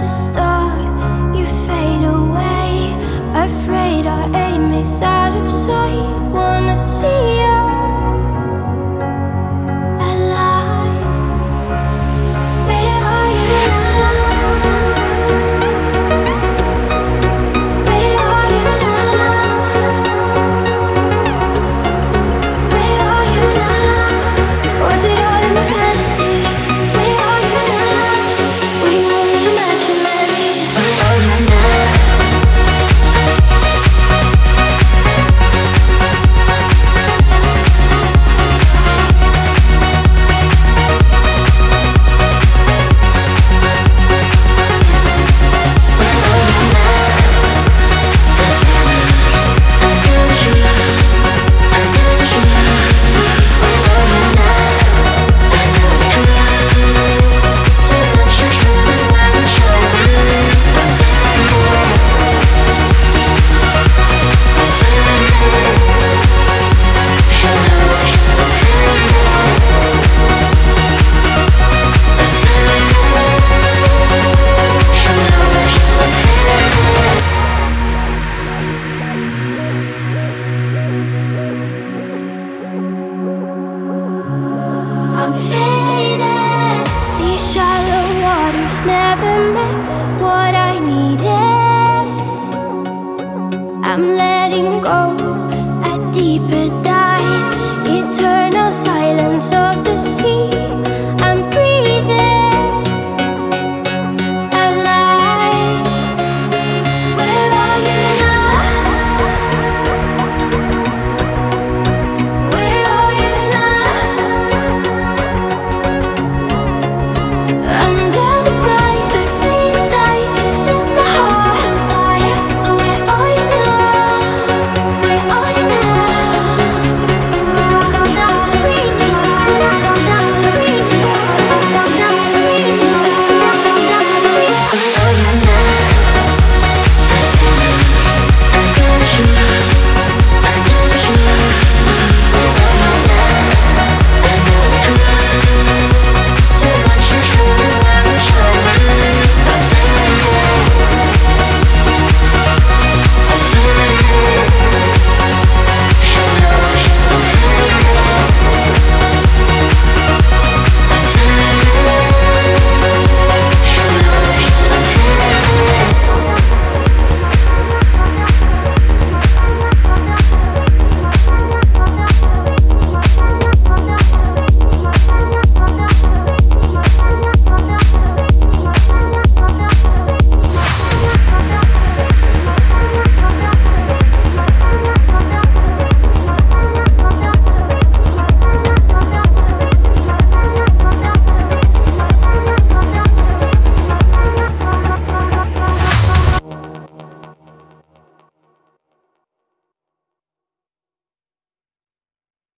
the star, you fade away. Afraid our aim is out of sight. Wanna see. I'm letting go. A deeper